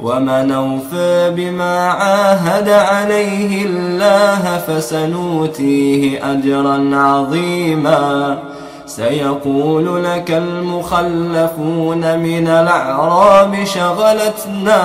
ومن أوفى بما عاهد عليه الله فسنوتيه أجرا عظيما. سيقول لك المخلفون من الأعراب شغلتنا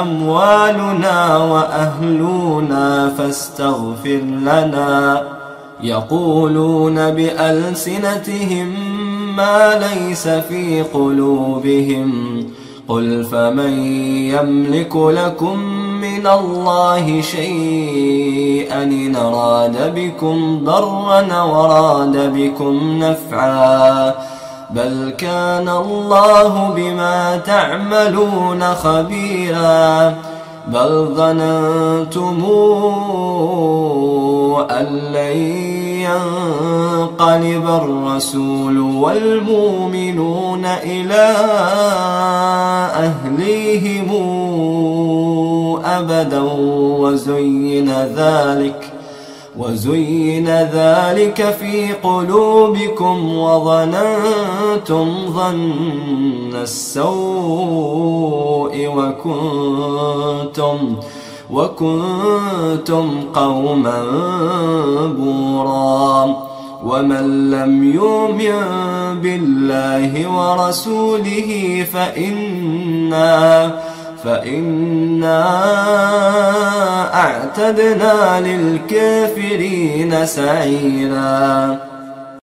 أموالنا وأهلنا فاستغفر لنا. يقولون بألسنتهم ما ليس في قلوبهم. قل فمن يملك لكم من الله شيئا إن أراد بكم ضرا وراد بكم نفعا بل كان الله بما تعملون خبيرا بل ظننتم أن لن ينقلب الرسول والمؤمنون إلى أهليهم أبدا وزين ذلك وزين ذلك في قلوبكم وظننتم ظن السوء وكنتم وكنتم قوما بورا. ومن لم يؤمن بالله ورسوله فإنا فإنا أعتدنا للكافرين سعيرا.